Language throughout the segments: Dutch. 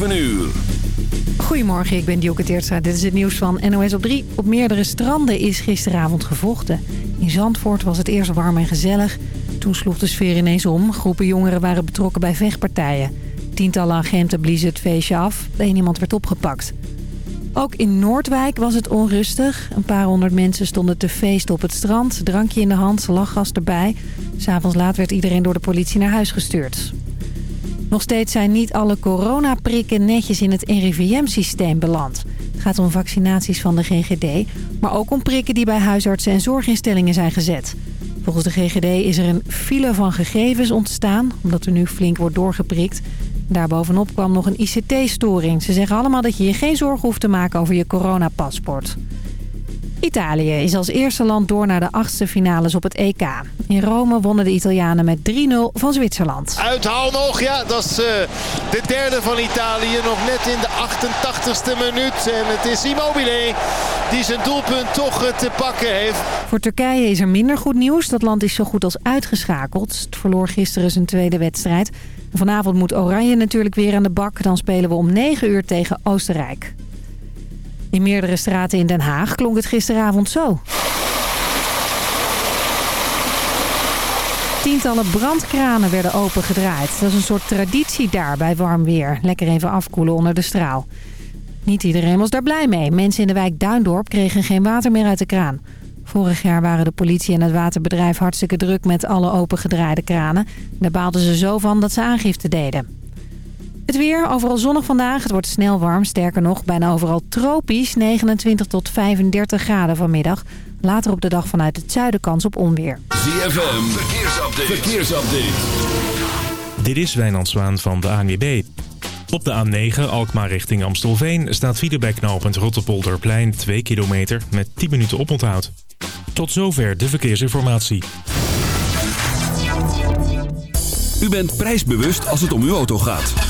7 uur. Goedemorgen, ik ben Dioke Teertstra. Dit is het nieuws van NOS op 3. Op meerdere stranden is gisteravond gevochten. In Zandvoort was het eerst warm en gezellig. Toen sloeg de sfeer ineens om. Groepen jongeren waren betrokken bij vechtpartijen. Tientallen agenten bliezen het feestje af. Eén iemand werd opgepakt. Ook in Noordwijk was het onrustig. Een paar honderd mensen stonden te feesten op het strand. Drankje in de hand, lachgas erbij. S'avonds laat werd iedereen door de politie naar huis gestuurd. Nog steeds zijn niet alle coronaprikken netjes in het RIVM-systeem beland. Het gaat om vaccinaties van de GGD, maar ook om prikken die bij huisartsen en zorginstellingen zijn gezet. Volgens de GGD is er een file van gegevens ontstaan, omdat er nu flink wordt doorgeprikt. Daarbovenop kwam nog een ICT-storing. Ze zeggen allemaal dat je je geen zorgen hoeft te maken over je coronapaspoort. Italië is als eerste land door naar de achtste finales op het EK. In Rome wonnen de Italianen met 3-0 van Zwitserland. Uithaal nog, ja, dat is uh, de derde van Italië. Nog net in de 88ste minuut. En het is Immobile die zijn doelpunt toch uh, te pakken heeft. Voor Turkije is er minder goed nieuws. Dat land is zo goed als uitgeschakeld. Het verloor gisteren zijn tweede wedstrijd. Vanavond moet Oranje natuurlijk weer aan de bak. Dan spelen we om 9 uur tegen Oostenrijk. In meerdere straten in Den Haag klonk het gisteravond zo. Tientallen brandkranen werden opengedraaid. Dat is een soort traditie daar bij warm weer. Lekker even afkoelen onder de straal. Niet iedereen was daar blij mee. Mensen in de wijk Duindorp kregen geen water meer uit de kraan. Vorig jaar waren de politie en het waterbedrijf hartstikke druk met alle opengedraaide kranen. Daar baalden ze zo van dat ze aangifte deden. Het weer, overal zonnig vandaag. Het wordt snel warm, sterker nog, bijna overal tropisch. 29 tot 35 graden vanmiddag. Later op de dag vanuit het zuiden kans op onweer. ZFM, verkeersupdate. verkeersupdate. Dit is Wijnand Zwaan van de ANWB. Op de A9 Alkmaar richting Amstelveen staat file bij knooppunt Rotterpolderplein 2 kilometer met 10 minuten oponthoud. Tot zover de verkeersinformatie. U bent prijsbewust als het om uw auto gaat.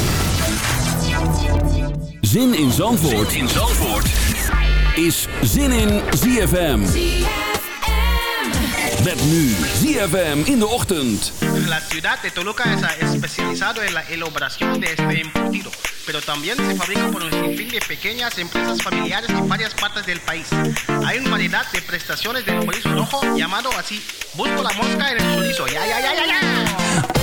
Zin in Zandvoort, in Zandvoort. is Zin in ZFM. Met nu ZFM in de ochtend. La ciudad de Toluca es especializado en la elaboración de este embutido, pero también se fabrica por un sinfín de pequeñas empresas familiares en varias partes del país. Hay una variedad de prestaciones del chorizo rojo llamado así. Busco la mosca en el chorizo. Ya, ya, ya, ya, ya.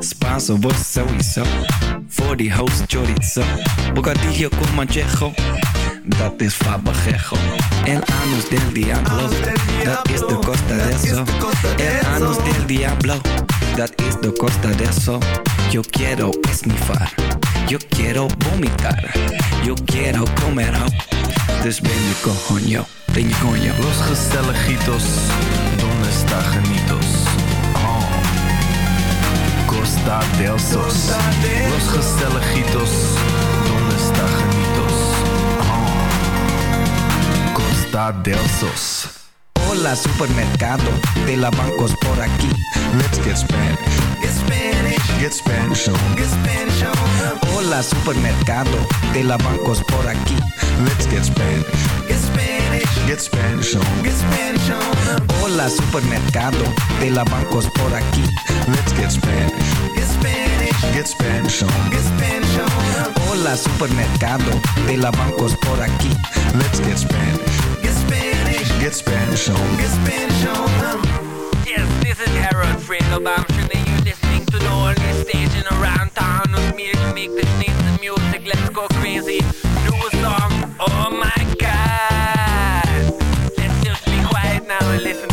Spaanse worst sowieso. Voor die host chorizo. Bocadillo con manchejo. Dat is fabajejo. El anus del diablo. Dat is de costa de eso. El anus del diablo. Dat is de costa de eso. Yo quiero esnifar. Yo quiero vomitar. Yo quiero comer ho. Dus ben je coño. Ben je coño. Los gezelligitos, donde está genitos? Costa del Sos. Los gezelligitos, donde está genitos? Oh. Costa del Sos. Hola supermercado, de la bancos por aquí. Let's get Spanish. Get Spanish. Get Spanish on. Get Spanish on. Hola supermercado, de la bancos por aquí. Let's get Spanish. Get Spanish. Get Spanish on. Get Spanish on. Hola supermercado, de la bancos por aquí. Let's get Spanish. Get Spanish. Get Spanish on. Get Spanish on. Hola supermercado, de la bancos por aquí. Let's get Spanish. Get Spanish. Get Spanish on. Get Spanish on. Yes, this is Harold Fredo Bamshin and you're listening to the only station around town with me to make the sneeze music. Let's go crazy. Do a song. Oh my god. Let's just be quiet now and listen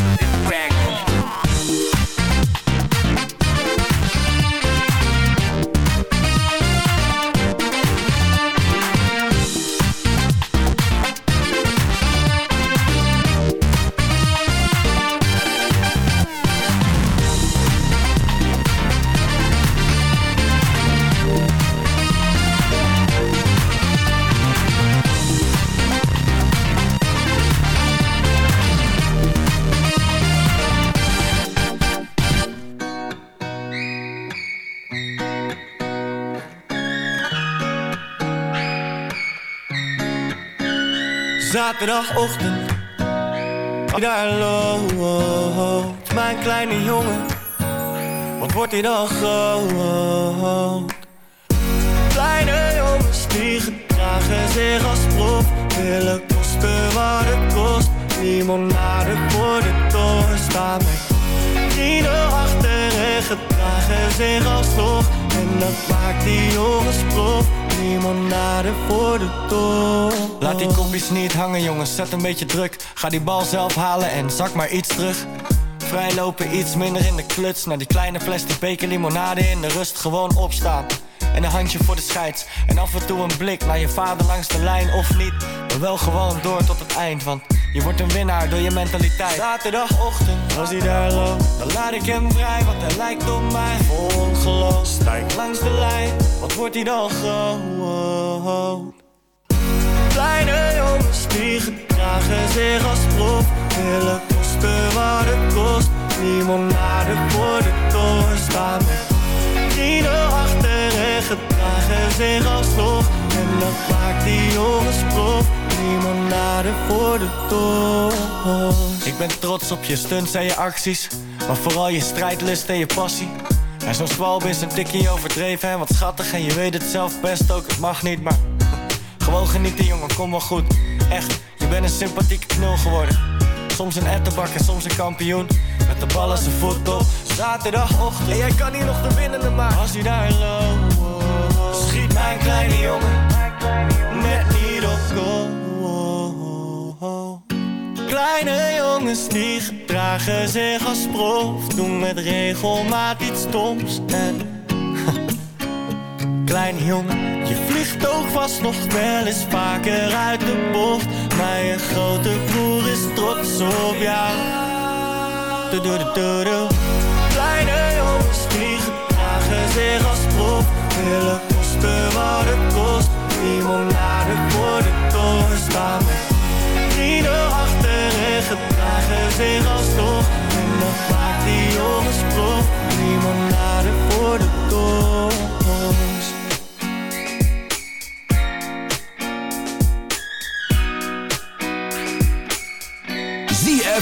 Zaterdagochtend, daar loopt mijn kleine jongen. Wat wordt hij dan groot? Kleine jongens die gedragen zich als prof, willen kosten wat het kost. Limonade voor de toren staan met vrienden achter en gedragen zich als prof. En dat maakt die jongens prof. Limonade voor de toren. Laat die kopjes niet hangen jongens, zet een beetje druk. Ga die bal zelf halen en zak maar iets terug. Vrijlopen iets minder in de kluts. Naar die kleine plastic beker limonade in de rust Gewoon opstaan. En een handje voor de scheids. En af en toe een blik naar je vader langs de lijn Of niet, maar wel gewoon door tot het eind Want je wordt een winnaar door je mentaliteit. Zaterdagochtend, als hij daar loopt Dan laat ik hem vrij, want hij lijkt op mij. Vol stijg langs de lijn. Wat wordt hij dan groot Kleine jongens die gedragen zich als prof. Willen kosten wat het kost Limonade voor de toren staan. Vrienden achter en gedragen zich als prof En dat maakt die jongens prof Limonade voor de toren. Ik ben trots op je stunts en je acties Maar vooral je strijdlust en je passie. En zo'n zwalb is een tikkie overdreven en wat schattig En je weet het zelf best ook, het mag niet, maar gewoon genieten jongen, kom wel goed. Echt, je bent een sympathieke knul geworden. Soms een ettenbak en soms een kampioen. Met de bal als zijn voet op Zaterdagochtend. En jij kan hier nog de winnende maken. Als hij daar loopt Schiet mijn kleine jongen Net niet op Kleine jongens die gedragen zich als prof. Doen met regelmaat iets stoms. En Kleine jongen, je vliegt ook vast nog wel eens vaker uit de bocht. Maar je grote broer is trots op jou. -du -du -du. Kleine jongens die gedragen zich als prof. Willen kosten wat het kost. Limonade voor de toren staan. Vrienden achter en gedragen zich als toch En dat maakt die jongens prof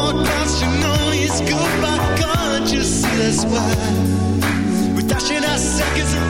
forecast, you know it's goodbye. God, you see that's why we're dashing our seconds.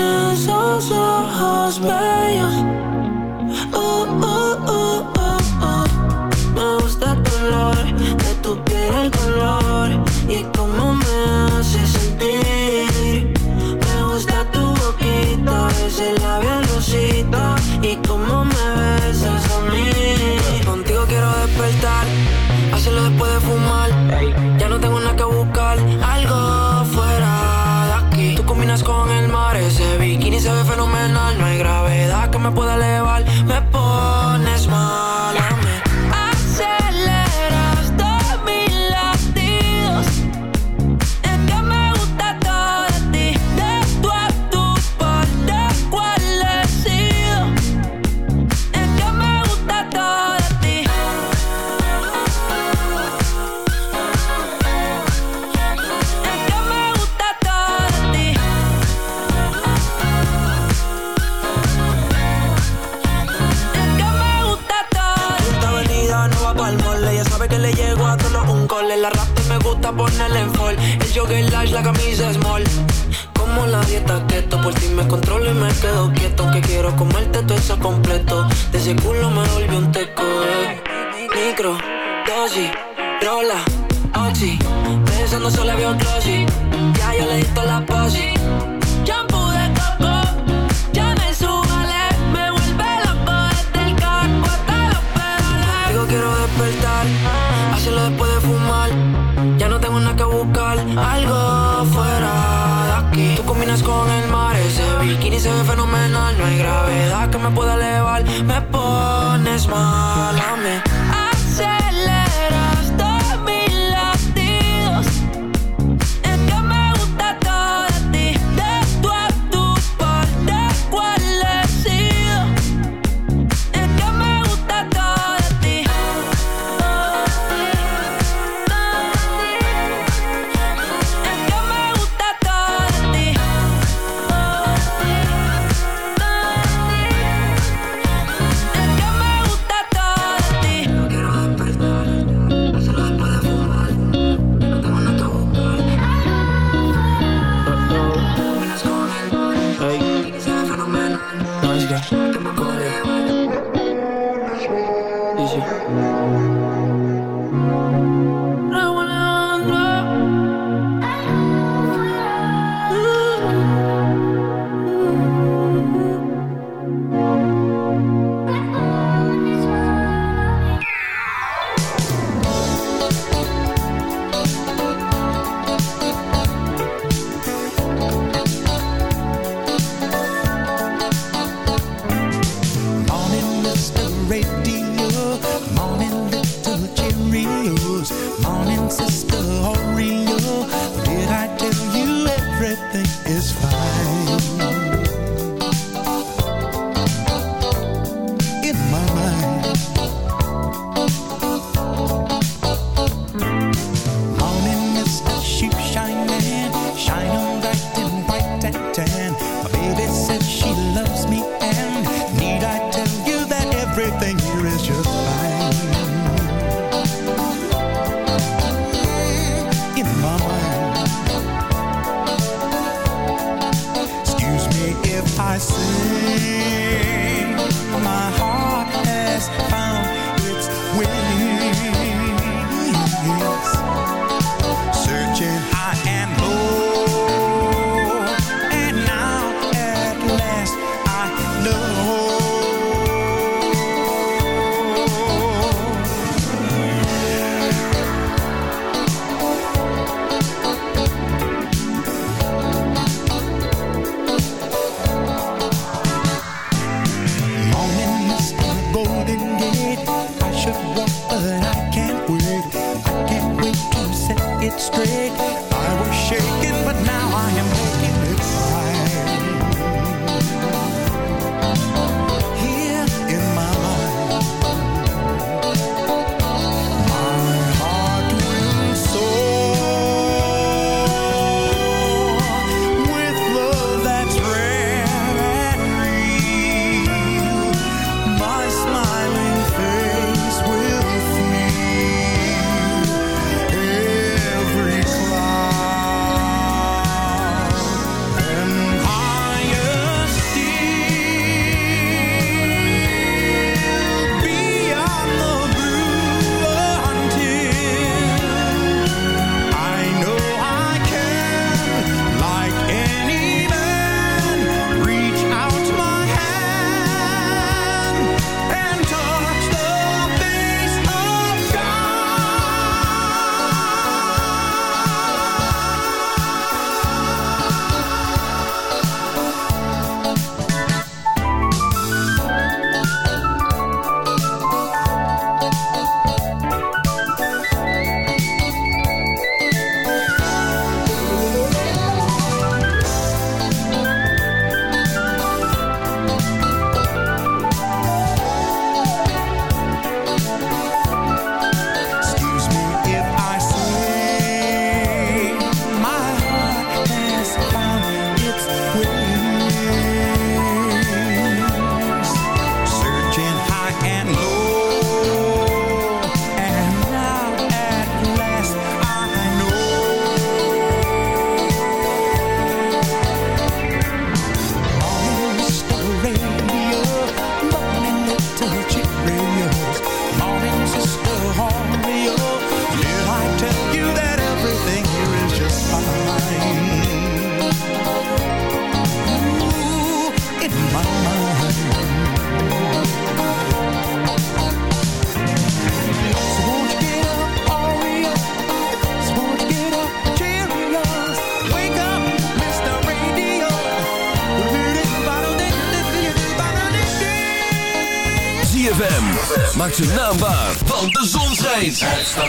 als als bij je me pueda elevar. jogger lash, la camisa small. Como la dieta keto, por ti me controlo y me quedo quieto. Aunque quiero comerte todo eso completo. De ese culo me volví un teco. Eh. Micro, dosis, rola, oxi. Pensando solo había un closet. Ya yo le di la posi con el mar Ese bikini se ve fenomenal No hay gravedad que me pueda elevar. Me pones mal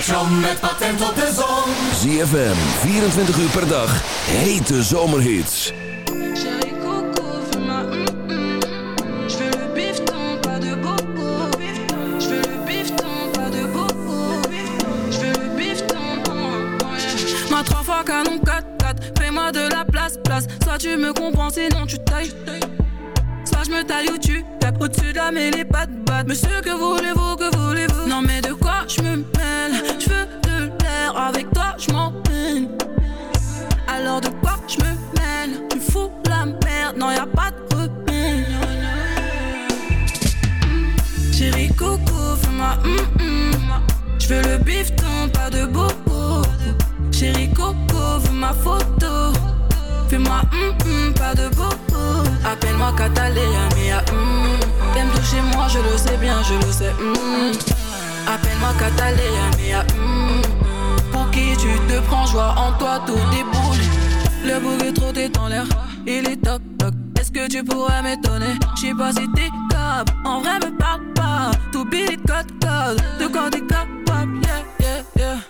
station met patent op de zon. ZFM, 24 uur per dag. Hete zomerhits. Ma trois fois canon 4-4, fais-moi de la place, place. Soit tu me comprends, sinon tu tailles. Soit je me taille ou tu tapes au-dessus de la mêlée, pas de. Monsieur, que voulez-vous, Je veux le bifton, pas de bobo Chérie Coco, veux ma photo. Fais-moi hum hum, pas de bobo Appelle-moi Catalina, mia hum T'aimes toucher moi, je le sais bien, je le sais hum Appelle-moi Catalina, mia hum Pour qui tu te prends, joie en toi, tout déboule. Le bouc est trop dans l'air, il est toc toc Est-ce que tu pourrais m'étonner? Je sais pas si t'es capable, en vrai me parle pas. Tout billet code code, de quoi t'es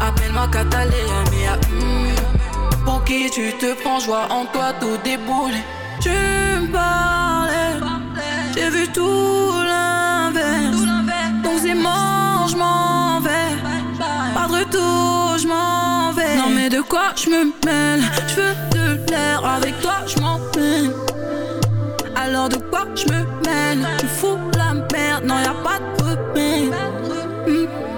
Appelle-moi Catalina, hum Pour qui tu te prends, joie en toi, tout déboule Tu me parlais J'ai vu tout l'inverse. C'est mort, je m'en vais. Pas de retour, je m'en vais. Non mais de quoi je me mêle? Je veux de l'air, avec toi je m'en peine Alors de quoi je me mêle? Tu fous la merde, non y'a pas de remède. Hmm.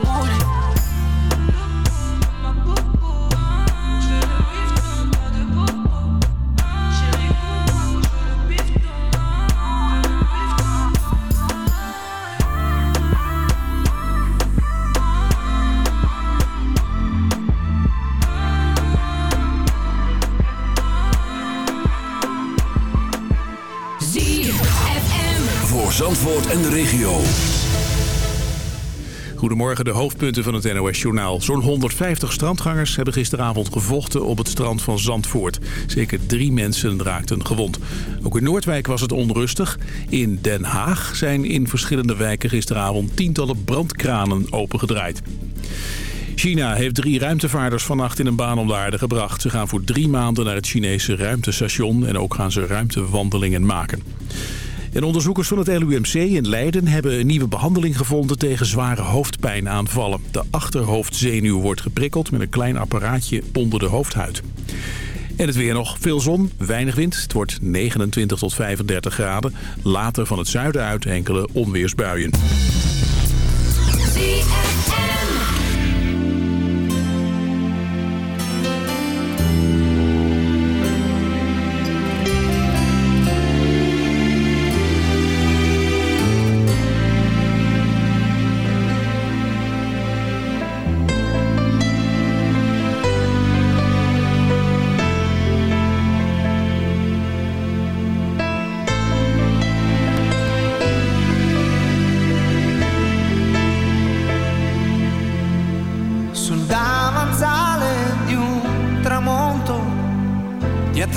En de regio. Goedemorgen, de hoofdpunten van het NOS-journaal. Zo'n 150 strandgangers hebben gisteravond gevochten op het strand van Zandvoort. Zeker drie mensen raakten gewond. Ook in Noordwijk was het onrustig. In Den Haag zijn in verschillende wijken gisteravond tientallen brandkranen opengedraaid. China heeft drie ruimtevaarders vannacht in een baan om de aarde gebracht. Ze gaan voor drie maanden naar het Chinese ruimtestation en ook gaan ze ruimtewandelingen maken. En onderzoekers van het LUMC in Leiden hebben een nieuwe behandeling gevonden tegen zware hoofdpijnaanvallen. De achterhoofdzenuw wordt geprikkeld met een klein apparaatje onder de hoofdhuid. En het weer nog veel zon, weinig wind. Het wordt 29 tot 35 graden. Later van het zuiden uit enkele onweersbuien.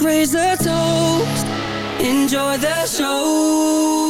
raise a toast. Enjoy the show.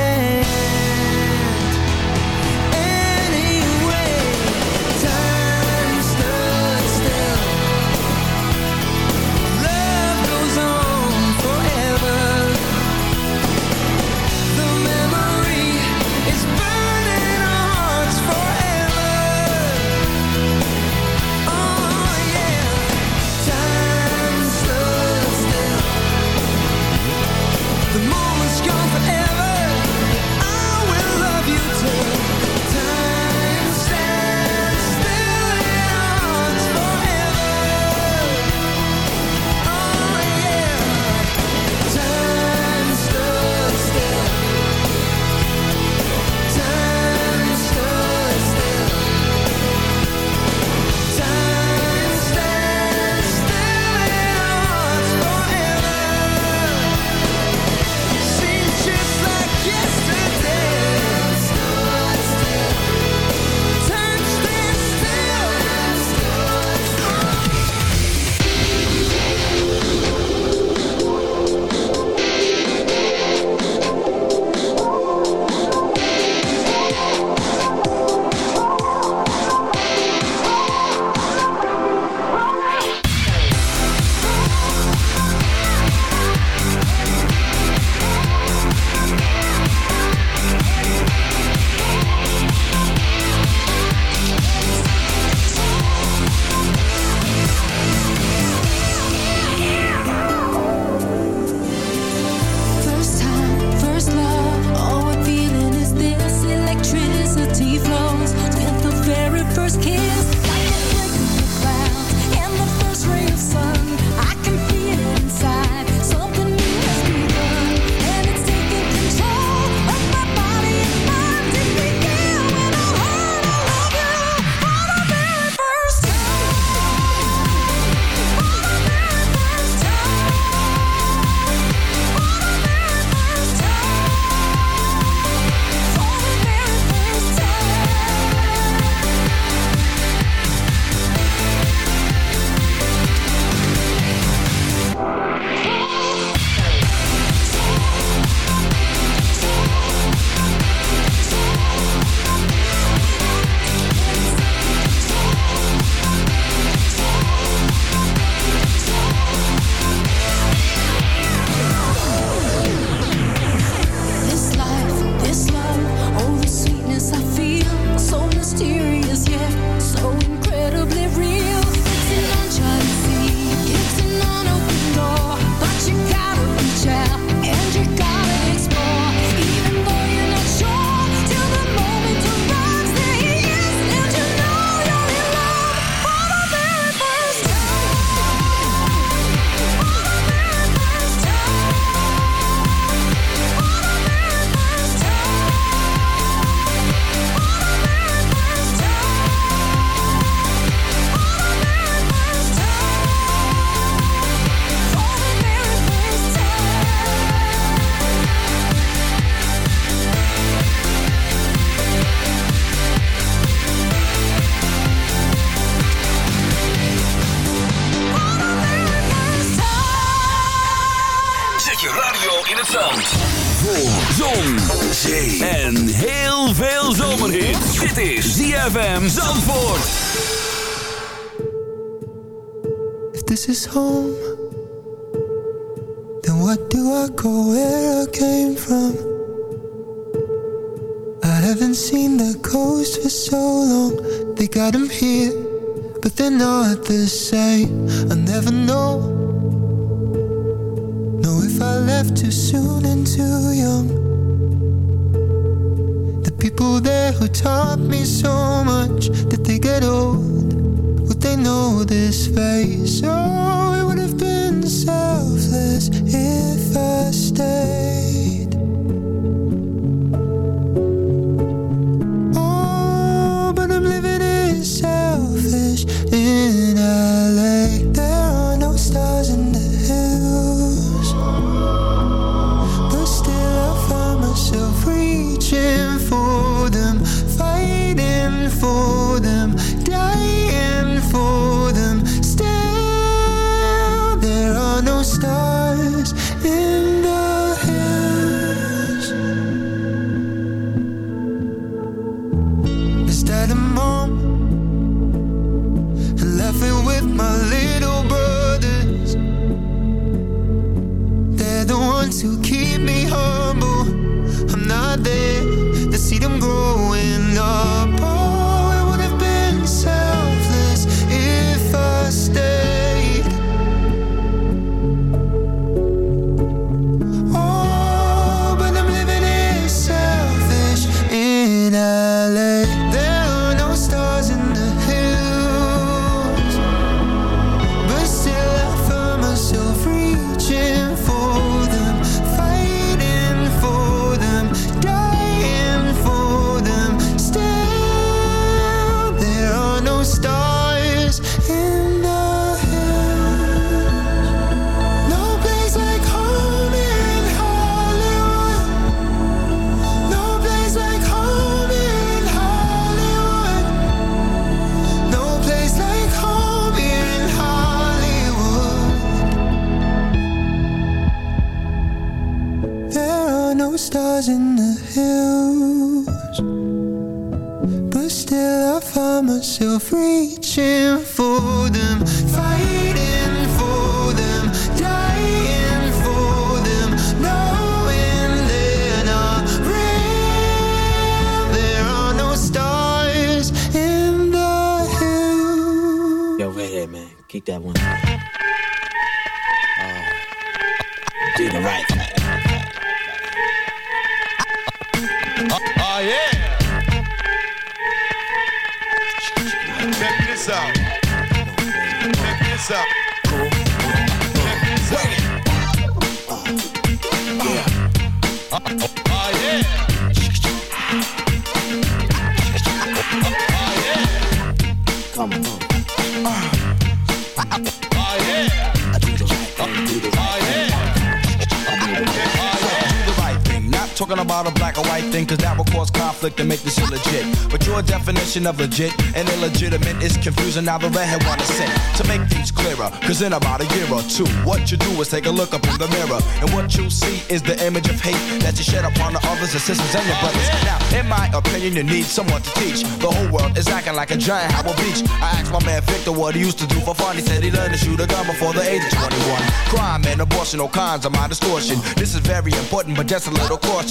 ZFM Zandvoort. If this is home, then what do I go where I came from? I haven't seen the coast for so long. They got them here, but they're not the same. I never know. Know if I left too soon and too young. People there who taught me so much that they get old. Would they know this face? Oh, it would have been selfless if I stayed. and go yeah. Oh, yeah. Talking about a black or white thing, cause that will cause conflict and make this illegit. But your definition of legit and illegitimate is confusing. Now the redhead wanna say to make things clearer. Cause in about a year or two, what you do is take a look up in the mirror. And what you see is the image of hate that you shed upon the others, your sisters, and your brothers. Now, in my opinion, you need someone to teach. The whole world is acting like a giant Howard Beach. I asked my man Victor what he used to do for fun. He said he learned to shoot a gun before the age of 21. Crime and abortion, all kinds of my distortion. This is very important, but just a little caution.